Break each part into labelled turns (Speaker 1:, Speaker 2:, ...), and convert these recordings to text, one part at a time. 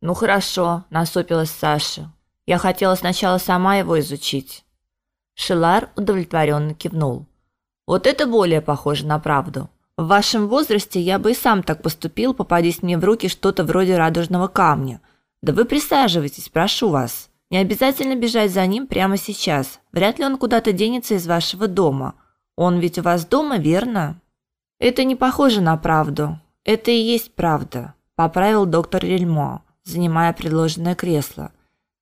Speaker 1: Ну хорошо, насупилась Саша. Я хотела сначала сама его изучить. Шилар удовлетворенно кивнул. Вот это более похоже на правду. В вашем возрасте я бы и сам так поступил, попадись мне в руки что-то вроде радужного камня. Да вы присаживайтесь, прошу вас. Не обязательно бежать за ним прямо сейчас. Вряд ли он куда-то денется из вашего дома. Он ведь у вас дома, верно? Это не похоже на правду. Это и есть правда, поправил доктор Рельмо, занимая предложенное кресло.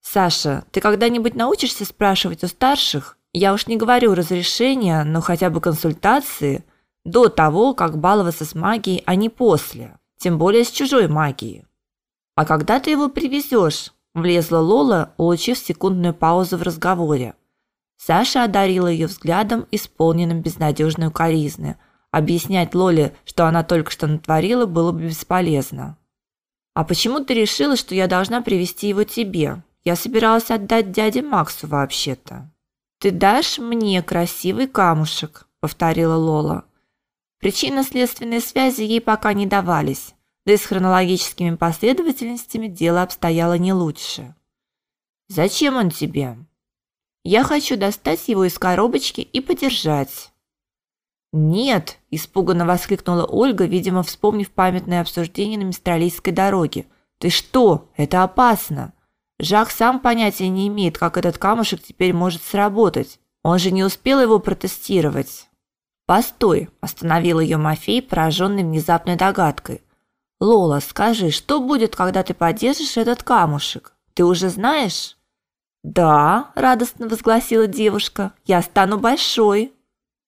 Speaker 1: Саша, ты когда-нибудь научишься спрашивать у старших? Я уж не говорю разрешения, но хотя бы консультации до того, как баловаться с магией, а не после, тем более с чужой магией. А когда ты его привезешь? влезла Лола, улучив секундную паузу в разговоре. Саша одарила ее взглядом, исполненным безнадежной укоризны. Объяснять Лоле, что она только что натворила, было бы бесполезно. А почему ты решила, что я должна привести его тебе? Я собиралась отдать дяде Максу вообще-то. Ты дашь мне красивый камушек, повторила Лола. Причинно-следственные связи ей пока не давались. Да и с хронологическими последовательностями дело обстояло не лучше. Зачем он тебе? Я хочу достать его из коробочки и подержать. Нет, испуганно воскликнула Ольга, видимо, вспомнив памятное обсуждение на Мистралийской дороге. Ты что? Это опасно. Жак сам понятия не имеет, как этот камушек теперь может сработать. Он же не успел его протестировать. Постой, остановил ее Мафей, пораженный внезапной догадкой. Лола, скажи, что будет, когда ты подержишь этот камушек? Ты уже знаешь? Да, радостно возгласила девушка. Я стану большой.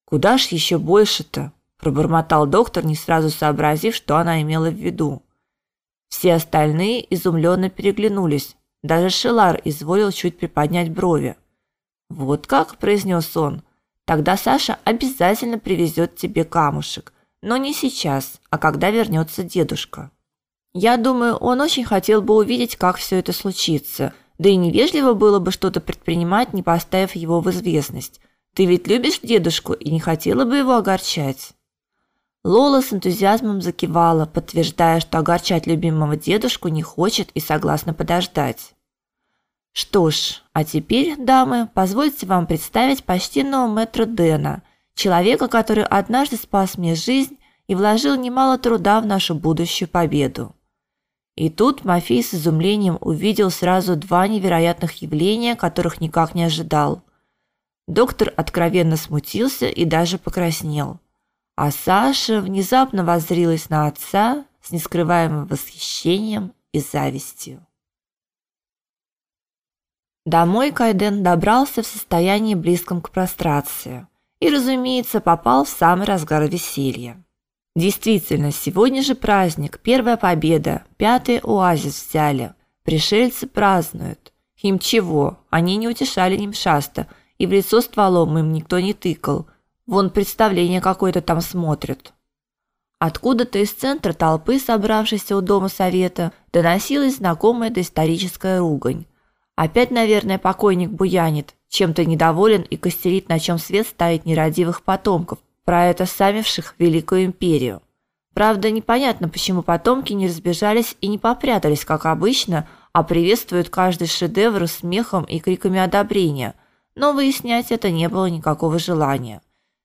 Speaker 1: Куда ж еще больше-то? пробормотал доктор, не сразу сообразив, что она имела в виду. Все остальные изумленно переглянулись. Даже Шелар изволил чуть приподнять брови. Вот как, произнес он. Тогда Саша обязательно привезет тебе камушек но не сейчас, а когда вернется дедушка. Я думаю, он очень хотел бы увидеть, как все это случится. Да и невежливо было бы что-то предпринимать, не поставив его в известность. Ты ведь любишь дедушку и не хотела бы его огорчать. Лола с энтузиазмом закивала, подтверждая, что огорчать любимого дедушку не хочет и согласна подождать. Что ж, а теперь, дамы, позвольте вам представить почтенного мэтра Дэна, человека, который однажды спас мне жизнь и вложил немало труда в нашу будущую победу. И тут Мафей с изумлением увидел сразу два невероятных явления, которых никак не ожидал. Доктор откровенно смутился и даже покраснел. А Саша внезапно воззрилась на отца с нескрываемым восхищением и завистью. Домой Кайден добрался в состоянии близком к прострации и, разумеется, попал в самый разгар веселья. Действительно, сегодня же праздник, первая победа, пятый оазис взяли. Пришельцы празднуют. Им чего? Они не утешали Нимшаста, и в лицо стволом им никто не тыкал. Вон представление какое-то там смотрят. Откуда-то из центра толпы, собравшейся у дома совета, доносилась знакомая доисторическая ругань. Опять, наверное, покойник буянит, чем-то недоволен и костерит, на чем свет ставить нерадивых потомков, про это самивших великую империю. Правда, непонятно, почему потомки не разбежались и не попрятались, как обычно, а приветствуют каждый шедевр смехом и криками одобрения. Но выяснять это не было никакого желания.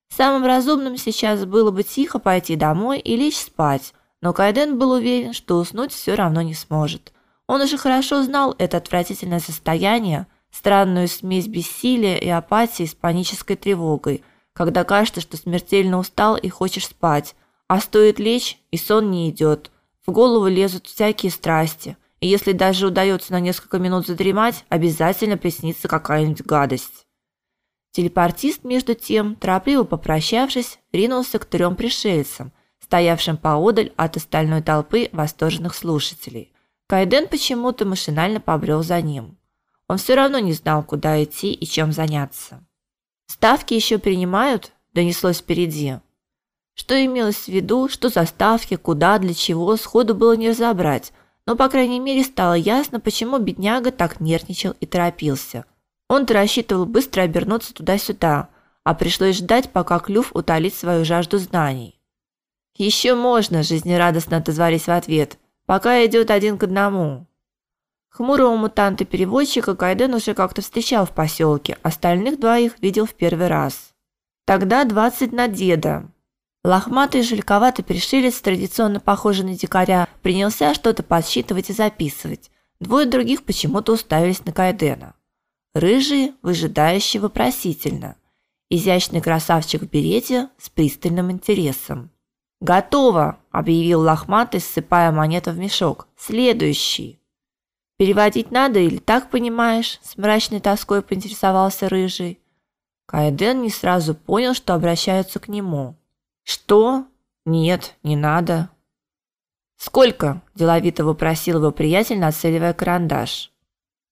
Speaker 1: Самым разумным сейчас было бы тихо пойти домой и лечь спать, но Кайден был уверен, что уснуть все равно не сможет. Он уже хорошо знал это отвратительное состояние, странную смесь бессилия и апатии с панической тревогой, когда кажется, что смертельно устал и хочешь спать, а стоит лечь, и сон не идет. В голову лезут всякие страсти, и если даже удается на несколько минут задремать, обязательно приснится какая-нибудь гадость. Телепортист между тем, торопливо попрощавшись, ринулся к трем пришельцам, стоявшим поодаль от остальной толпы восторженных слушателей. Кайден почему-то машинально побрел за ним. Он все равно не знал, куда идти и чем заняться. Ставки еще принимают, донеслось впереди. Что имелось в виду, что за ставки, куда, для чего, сходу было не разобрать, но по крайней мере стало ясно, почему бедняга так нервничал и торопился. Он-то рассчитывал быстро обернуться туда-сюда, а пришлось ждать, пока клюв утолит свою жажду знаний. «Еще можно, жизнерадостно отозвались в ответ. Пока идет один к одному. Хмурого мутанта-переводчика Кайден уже как-то встречал в поселке, остальных двоих видел в первый раз. Тогда двадцать на деда. Лохматый жильковатый пришелец, традиционно похожий на дикаря, принялся что-то подсчитывать и записывать. Двое других почему-то уставились на Кайдена. Рыжий, выжидающий вопросительно. Изящный красавчик в берете с пристальным интересом. «Готово!» – объявил лохматый, ссыпая монету в мешок. «Следующий!» Переводить надо или так понимаешь? С мрачной тоской поинтересовался рыжий. Кайден не сразу понял, что обращаются к нему. Что? Нет, не надо. Сколько? деловито вопросил его приятель, нацеливая карандаш.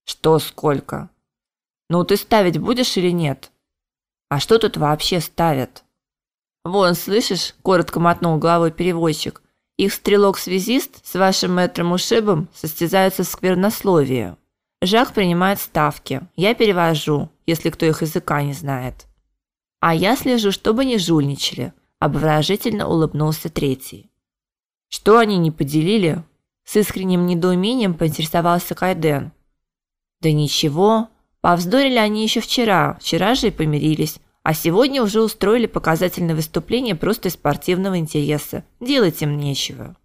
Speaker 1: Что сколько? Ну ты ставить будешь или нет? А что тут вообще ставят? Вон, слышишь, коротко мотнул головой переводчик. Их стрелок-связист с вашим мэтром Ушибом состязаются в сквернословии. Жак принимает ставки. Я перевожу, если кто их языка не знает. А я слежу, чтобы не жульничали, обворожительно улыбнулся третий. Что они не поделили? С искренним недоумением поинтересовался Кайден. Да ничего, повздорили они еще вчера, вчера же и помирились. А сегодня уже устроили показательное выступление просто из спортивного интереса. Делать им нечего.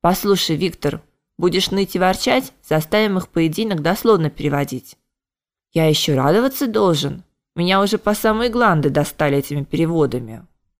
Speaker 1: Послушай, Виктор, будешь ныть и ворчать, заставим их поединок дословно переводить. Я еще радоваться должен. Меня уже по самой гланды достали этими переводами.